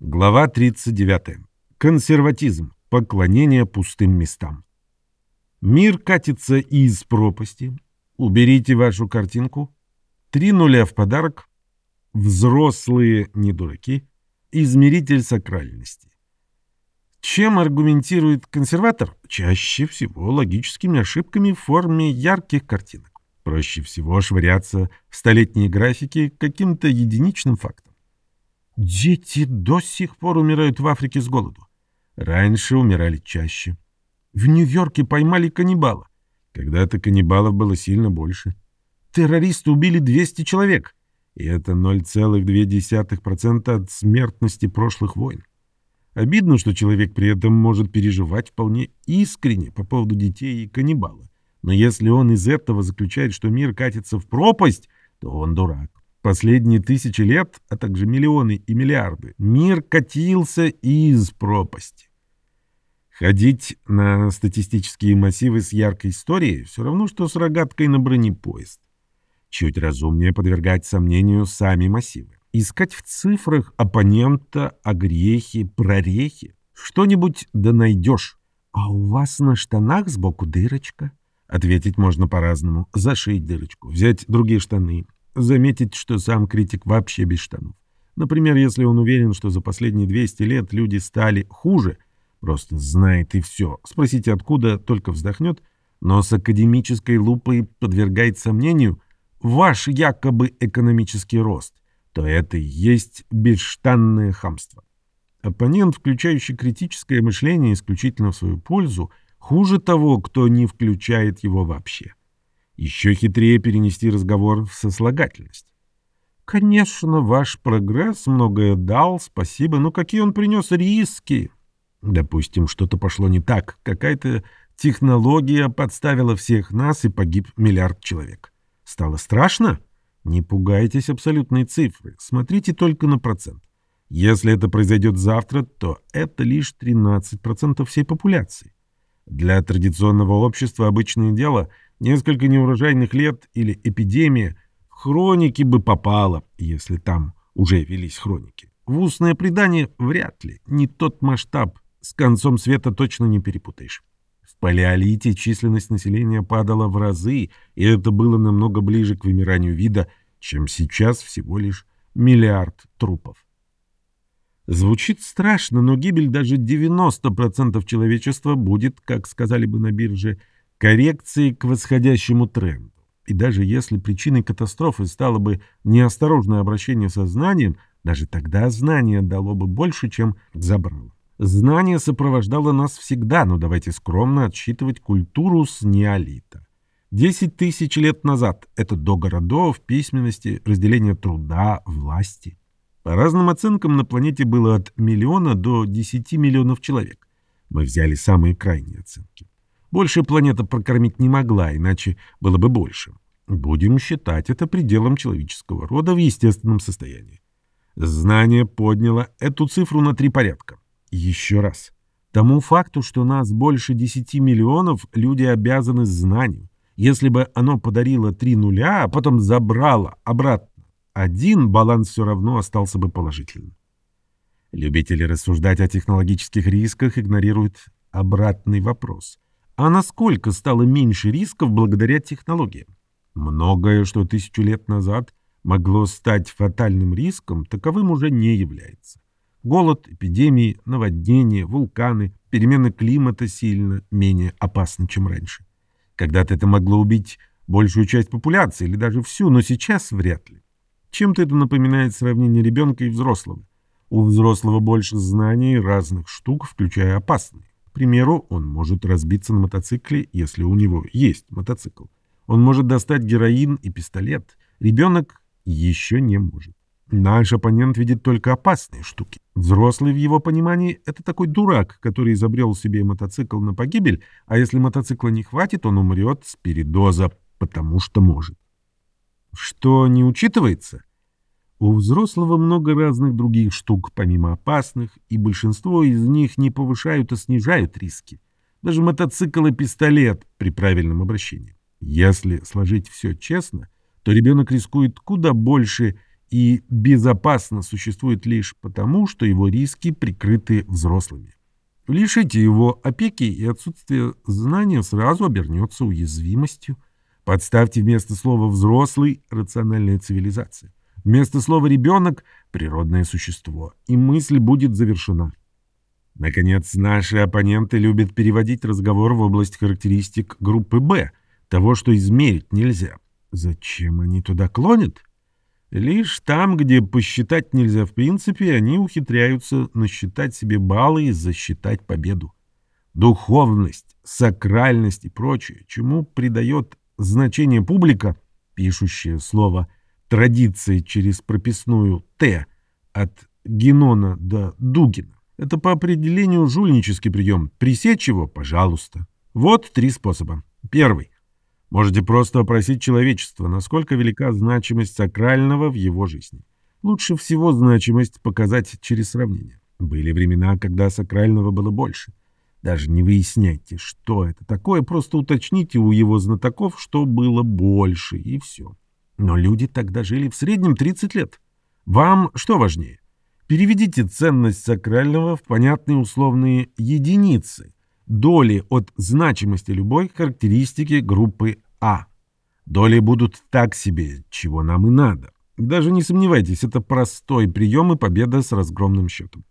Глава 39. Консерватизм. Поклонение пустым местам. Мир катится из пропасти. Уберите вашу картинку. Три нуля в подарок. Взрослые не дураки. Измеритель сакральности. Чем аргументирует консерватор? Чаще всего логическими ошибками в форме ярких картинок. Проще всего швыряться в столетние графики каким-то единичным фактом. Дети до сих пор умирают в Африке с голоду. Раньше умирали чаще. В Нью-Йорке поймали каннибала. Когда-то каннибалов было сильно больше. Террористы убили 200 человек. И это 0,2% от смертности прошлых войн. Обидно, что человек при этом может переживать вполне искренне по поводу детей и каннибала. Но если он из этого заключает, что мир катится в пропасть, то он дурак. Последние тысячи лет, а также миллионы и миллиарды, мир катился из пропасти. Ходить на статистические массивы с яркой историей все равно, что с рогаткой на бронепоезд. Чуть разумнее подвергать сомнению сами массивы. Искать в цифрах оппонента, огрехи, прорехи. Что-нибудь да найдешь. А у вас на штанах сбоку дырочка? Ответить можно по-разному. Зашить дырочку, взять другие штаны, заметить, что сам критик вообще без штанов. Например, если он уверен, что за последние 200 лет люди стали хуже, просто знает и все. Спросите, откуда, только вздохнет, но с академической лупой подвергает сомнению ваш якобы экономический рост, то это и есть бесштанное хамство. Оппонент, включающий критическое мышление исключительно в свою пользу, хуже того, кто не включает его вообще. Еще хитрее перенести разговор в сослагательность. «Конечно, ваш прогресс многое дал, спасибо, но какие он принес риски?» Допустим, что-то пошло не так, какая-то технология подставила всех нас и погиб миллиард человек. Стало страшно? Не пугайтесь абсолютной цифры, смотрите только на процент. Если это произойдет завтра, то это лишь 13% всей популяции. Для традиционного общества обычное дело — Несколько неурожайных лет или эпидемия в хроники бы попало, если там уже велись хроники. В устное предание вряд ли. Не тот масштаб. С концом света точно не перепутаешь. В палеолите численность населения падала в разы, и это было намного ближе к вымиранию вида, чем сейчас всего лишь миллиард трупов. Звучит страшно, но гибель даже 90% человечества будет, как сказали бы на бирже, коррекции к восходящему тренду. И даже если причиной катастрофы стало бы неосторожное обращение со знанием, даже тогда знание дало бы больше, чем забрало. Знание сопровождало нас всегда, но давайте скромно отсчитывать культуру с неолита. Десять тысяч лет назад — это до городов, письменности, разделения труда, власти. По разным оценкам на планете было от миллиона до десяти миллионов человек. Мы взяли самые крайние оценки. Больше планета прокормить не могла, иначе было бы больше. Будем считать это пределом человеческого рода в естественном состоянии. Знание подняло эту цифру на три порядка. Еще раз. Тому факту, что нас больше 10 миллионов, люди обязаны знанию. Если бы оно подарило три нуля, а потом забрало обратно один, баланс все равно остался бы положительным. Любители рассуждать о технологических рисках игнорируют обратный вопрос. А насколько стало меньше рисков благодаря технологиям? Многое, что тысячу лет назад могло стать фатальным риском, таковым уже не является. Голод, эпидемии, наводнения, вулканы, перемены климата сильно менее опасны, чем раньше. Когда-то это могло убить большую часть популяции или даже всю, но сейчас вряд ли. Чем-то это напоминает сравнение ребенка и взрослого. У взрослого больше знаний разных штук, включая опасные примеру, он может разбиться на мотоцикле, если у него есть мотоцикл. Он может достать героин и пистолет. Ребенок еще не может. Наш оппонент видит только опасные штуки. Взрослый в его понимании — это такой дурак, который изобрел себе мотоцикл на погибель, а если мотоцикла не хватит, он умрет с передоза, потому что может. Что не учитывается? У взрослого много разных других штук, помимо опасных, и большинство из них не повышают, а снижают риски. Даже мотоцикл и пистолет при правильном обращении. Если сложить все честно, то ребенок рискует куда больше и безопасно существует лишь потому, что его риски прикрыты взрослыми. Лишите его опеки, и отсутствие знания сразу обернется уязвимостью. Подставьте вместо слова «взрослый» — рациональная цивилизация. Вместо слова «ребенок» — природное существо, и мысль будет завершена. Наконец, наши оппоненты любят переводить разговор в область характеристик группы «Б», того, что измерить нельзя. Зачем они туда клонят? Лишь там, где посчитать нельзя в принципе, они ухитряются насчитать себе баллы и засчитать победу. Духовность, сакральность и прочее, чему придает значение публика, пишущее слово «традиция» через прописную «Т» от Генона до Дугина. Это по определению жульнический прием. Пресечь его – пожалуйста. Вот три способа. Первый. Можете просто опросить человечество, насколько велика значимость сакрального в его жизни. Лучше всего значимость показать через сравнение. Были времена, когда сакрального было больше. Даже не выясняйте, что это такое, просто уточните у его знатоков, что было больше, и все. Но люди тогда жили в среднем 30 лет. Вам что важнее? Переведите ценность сакрального в понятные условные единицы, доли от значимости любой характеристики группы А. Доли будут так себе, чего нам и надо. Даже не сомневайтесь, это простой прием и победа с разгромным счетом.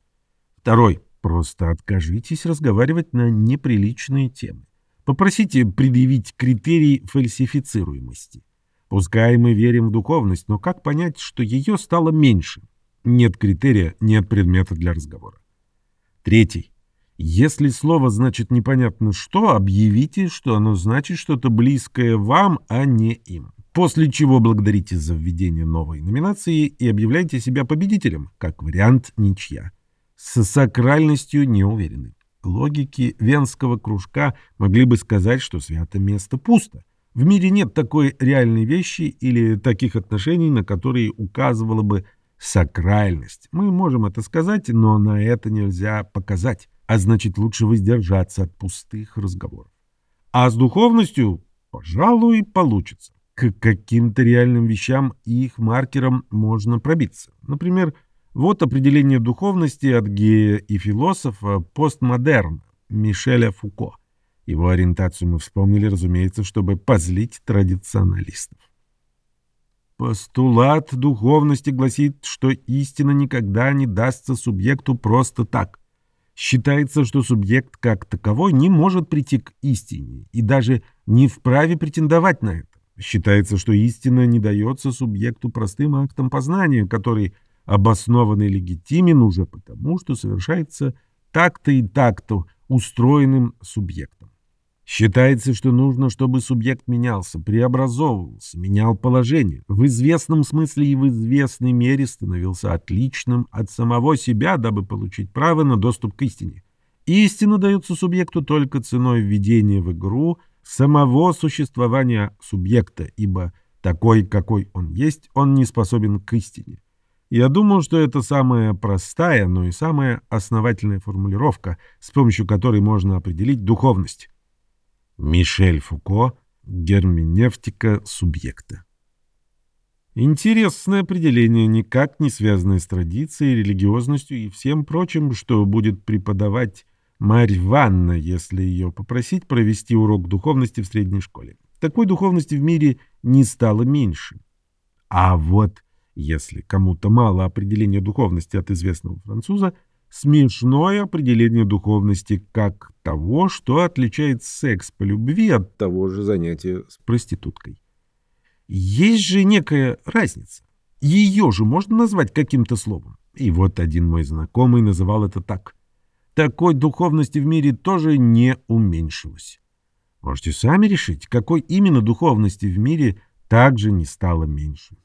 Второй. Просто откажитесь разговаривать на неприличные темы. Попросите предъявить критерий фальсифицируемости. Пускай мы верим в духовность, но как понять, что ее стало меньше? Нет критерия, нет предмета для разговора. Третий. Если слово значит непонятно что, объявите, что оно значит что-то близкое вам, а не им. После чего благодарите за введение новой номинации и объявляйте себя победителем, как вариант ничья. С сакральностью не уверены. Логики венского кружка могли бы сказать, что свято место пусто. В мире нет такой реальной вещи или таких отношений, на которые указывала бы сакральность. Мы можем это сказать, но на это нельзя показать а значит, лучше воздержаться от пустых разговоров. А с духовностью, пожалуй, получится. К каким-то реальным вещам и их маркерам можно пробиться. Например, вот определение духовности от гея и философа постмодерна Мишеля Фуко. Его ориентацию мы вспомнили, разумеется, чтобы позлить традиционалистов. Постулат духовности гласит, что истина никогда не дастся субъекту просто так – Считается, что субъект как таковой не может прийти к истине и даже не вправе претендовать на это. Считается, что истина не дается субъекту простым актом познания, который обоснованно и легитимен уже потому, что совершается так-то и так-то устроенным субъектом. Считается, что нужно, чтобы субъект менялся, преобразовывался, менял положение, в известном смысле и в известной мере становился отличным от самого себя, дабы получить право на доступ к истине. Истина дается субъекту только ценой введения в игру самого существования субъекта, ибо такой, какой он есть, он не способен к истине. Я думал, что это самая простая, но и самая основательная формулировка, с помощью которой можно определить духовность. Мишель Фуко «Герменевтика субъекта». Интересное определение, никак не связанное с традицией, религиозностью и всем прочим, что будет преподавать Марь Ванна, если ее попросить провести урок духовности в средней школе. Такой духовности в мире не стало меньше. А вот если кому-то мало определения духовности от известного француза – смешное определение духовности как того, что отличает секс по любви от того же занятия с проституткой. Есть же некая разница. Ее же можно назвать каким-то словом. И вот один мой знакомый называл это так. Такой духовности в мире тоже не уменьшилось. Можете сами решить, какой именно духовности в мире также не стало меньше.